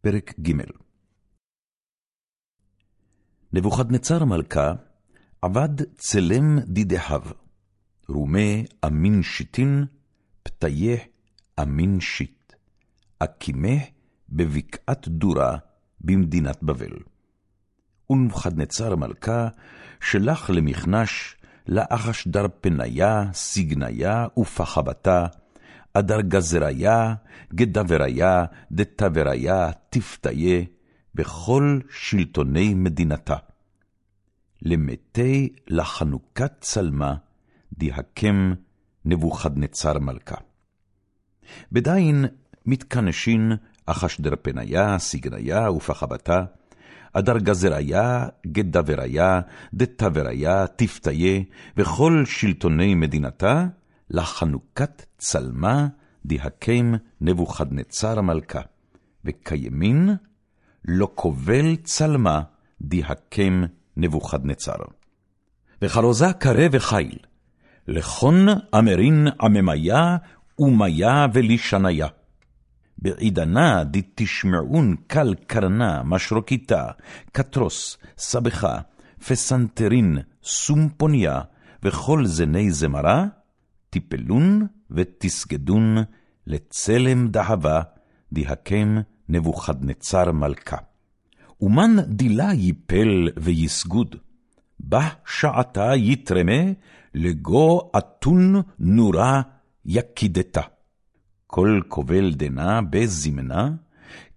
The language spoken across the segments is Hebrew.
פרק ג' נבוכדנצר מלכה עבד צלם דידחיו, רומה אמין שיטין, פתיח אמין שיט, אקימך בבקעת דורה במדינת בבל. ונבוכדנצר מלכה שלח למכנש לאחשדר פניה, סגניה ופחבתה, אדר גזריה, גדבריה, דתבריה, תפתיה, בכל שלטוני מדינתה. למתי לחנוכת צלמה, דיהקם נבוכדנצר מלכה. בדין מתכנשין אחשדר פניה, סגניה ופחבתה, אדר גזריה, גדבריה, דתבריה, תפתיה, וכל שלטוני מדינתה, לחנוכת צלמה דיהקם נבוכדנצר המלכה, וכימין לא קובל צלמה דיהקם נבוכדנצר. וחרוזה קרא וחיל, לכון אמרין עממיה ומיה ולישניה. בעידנה דתשמעון קל קרנה משרוקיתה, קטרוס, סבכה, פסנתרין, סומפוניה, וכל זני זמרה, תיפלון ותסגדון לצלם דהבה, דיהקם נבוכדנצר מלכה. ומן דילה ייפל ויסגוד, בה שעתה יתרמה, לגו אתון נורה יקידתה. כל קובל דנה בזמנה,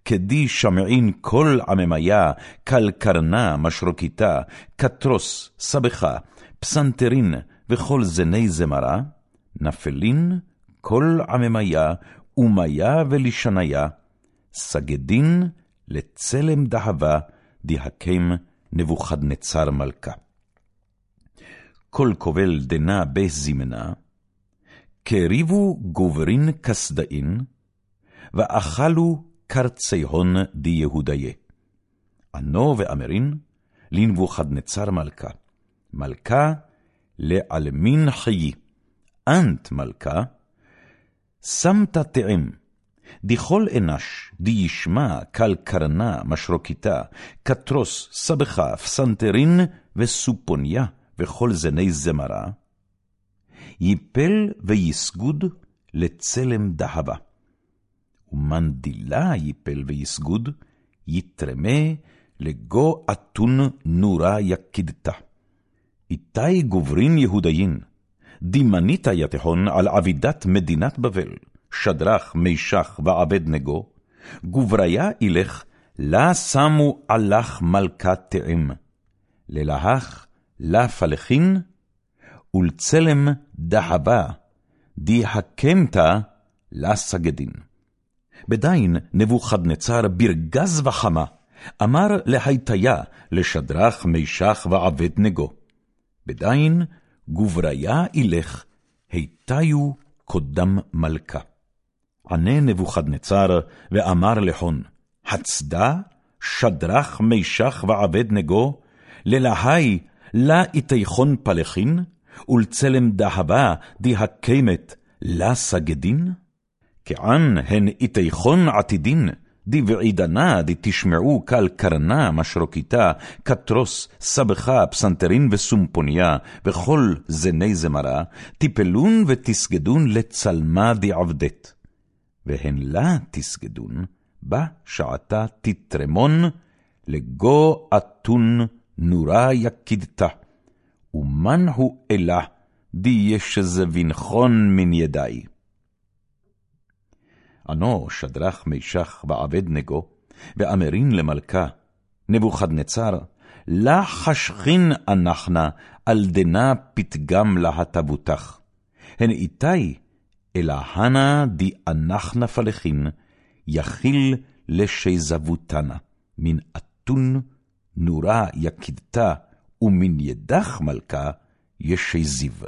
כדי שמעין כל עממיה, קל קרנה משרוקיתה, קטרוס, סבכה, פסנתרין וכל זני זמרה, נפלין כל עממיה, ומיה ולשניה, סגדין לצלם דהבה, דיהקם נבוכדנצר מלכה. כל קובל דנה בזמנה, קריבו גוברין כסדאין, ואכלו קרצי הון די יהודיה. ענו ואמרין, לנבוכדנצר מלכה, מלכה לעלמין חיי. אנט מלכה, שמת תאם, דכל אנש, די ישמע, קל קרנה, משרוקיתה, קטרוס, סבכה, פסנתרין וסופוניה, וכל זני זמרה, יפל ויסגוד לצלם דהבה. ומנדילה יפל ויסגוד, יתרמה לגו אתון נורה יקידתה. איתי גוברין יהודיין, דימנית יתהון על עבידת מדינת בבל, שדרך, מישך ועבד נגו, גובריה אילך, לה שמו עלך מלכת תאם, ללהך, לה פלחין, ולצלם דהבה, די הקמתה, לה סגדין. בדין נבוכדנצר ברגז וחמה, אמר להיטיה, לשדרך, מישך ועבד נגו. בדין גובריה אילך, היטיו קודם מלכה. ענה נבוכדנצר, ואמר לחון, הצדה, שדרך מישך ועבד נגו, ללהי, לה איתיכון פלחין, ולצלם דהבה די הקמת, לה סגדין? כען הן איתיכון עתידין, דבעידנה דתשמעו קל קרנה משרוקיתה, קטרוס, סבכה, פסנתרין וסומפוניה, וכל זני זמרה, תיפלון ותסגדון לצלמה דעבדת. והן לה תסגדון, בה שעתה תתרמון, לגו אתון נורה יקידתה. ומן הוא אלה, די ישזבינכון מן ידי. ענו שדרך מישך ועבד נגו, ואמרין למלכה, נבוכדנצר, לה חשכין אנחנה, על דנה פתגם להטבותך. הן איתי, אלא הנה די אנחנה פלחין, יכיל לשזבותנה, מן אתון נורה יקידתה, ומן ידך מלכה ישזיב.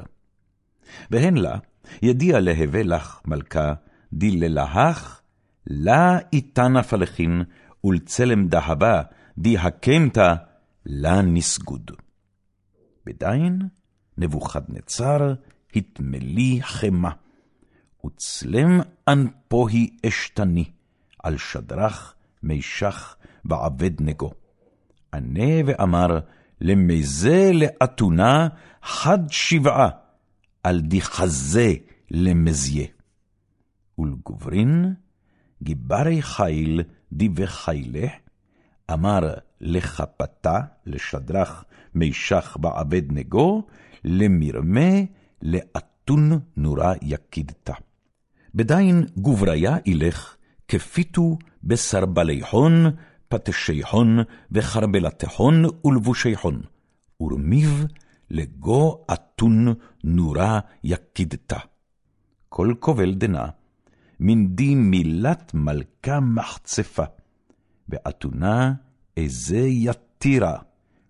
והן לה, ידיע להווה לך מלכה, דיללהך, לה איתנה פלחין, ולצלם דהבה, די הקמתה, לה נסגוד. בדין, נבוכדנצר התמלי חמה, וצלם אנפוהי אשתני, על שדרך, מישך ועבד נגו. ענה ואמר, למזה לאתונה חד שבעה, על דחזה למזיה. ולגוברין, גיברי חיל דיבי חיילה, אמר לחפתה, לשדרך, מישך בעבד נגו, למרמה, לאתון נורה יקידתה. בדין גובריה ילך, כפיתו בסרבלי הון, פטשי הון, וחרבלתי הון ולבושי הון, ורמיו לגו אתון נורה יקידתה. כל כובל דנה, מנדי מילת מלכה מחצפה, ואתונה איזה יתירה,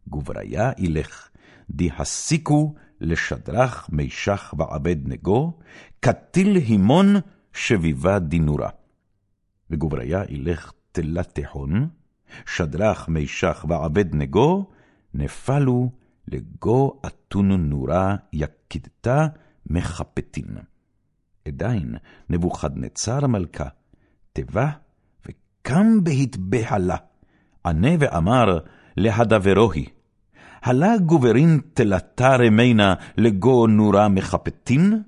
גובריה ילך, די הסיקו לשדרך מישך ועבד נגו, קטיל הימון שביבה דינורה. וגובריה ילך תלת תהון, שדרך מישך ועבד נגו, נפלו לגו אתון נורה יקידתה מחפטין. עדיין נבוכדנצר מלכה, תבה וקם בהתבהלה, ענה ואמר להדברוהי, הלה גוברין תלתה רמינה לגו נורה מחפטין?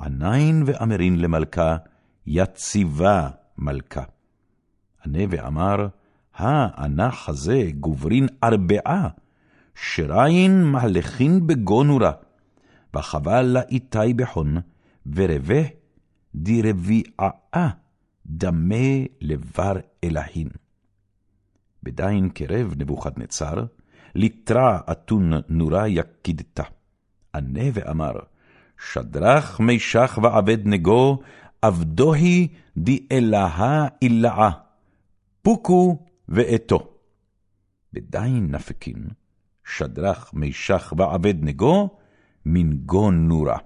ענין ואמרין למלכה, יציבה מלכה. ענה ואמר, האנה חזה גוברין ארבעה, שריין מהלכין בגו נורה, וחבל לה איתי בחון, ורבה דרביעה דמה לבר אלהין. בדין קרב נבוכדנצר, ליטרה אתון נורה יקידתה. ענה ואמר, שדרך מישך ועבד נגו, עבדוהי די אלהה אילאה, פוקו ואתו. בדין נפקין, שדרך מישך ועבד נגו, מנגו נורה.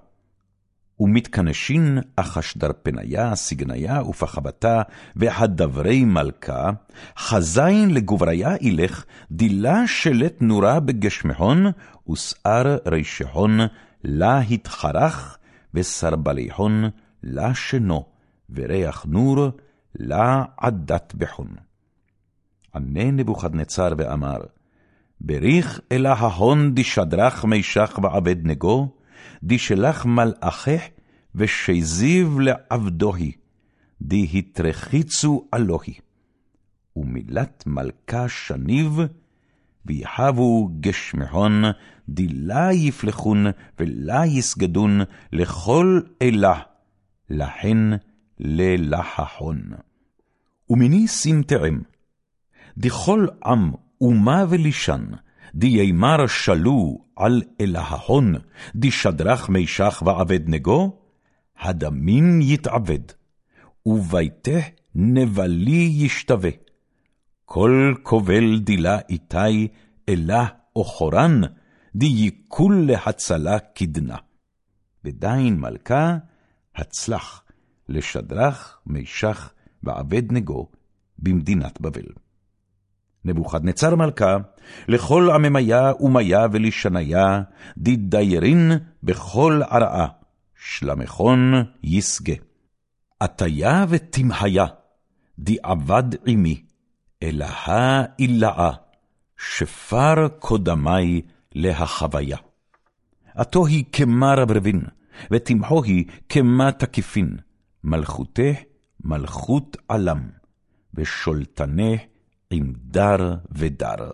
ומתכנשין אחשדר פניה, סגניה ופחבתה, והדברי מלכה, חזין לגובריה ילך, דילה שלט נורה בגשמחון, ושאר רישחון, לה התחרך, וסרבליחון, לה שנו, וריח נור, לה עדת בחון. ענה נבוכדנצר ואמר, בריך אלה ההון דשדרך מישך ועבד נגו, דשלח מלאכך ושזיב לעבדוהי, די התרחיצו אלוהי. ומילת מלכה שניב, ויחבו גשמחון, דילה יפלחון ולה יסגדון לכל אלה, לכן ללחחון. ומיני סמטעם, דכל עם אומה ולישן, דיימר שלו על אלההון, דשדרך מישך ועבד נגו, הדמים יתעבד, וביתה נבלי ישתווה. כל כובל דילה איתי, אלה או חורן, דייקול להצלה קדנה. ודין מלכה, הצלח, לשדרך מישך ועבד נגו במדינת בבל. נבוכדנצר מלכה, לכל עממיה ומיה ולשניה, דדיירין בכל ערעה, שלמכון יסגה. עטיה ותמהיה, עבד עמי, אלהה אילאה, שפר קודמי להחוויה. עתו היא כמה רברבין, ותמחו היא כמה תקיפין, מלכותך מלכות עלם, ושולטנך עם דר ודר.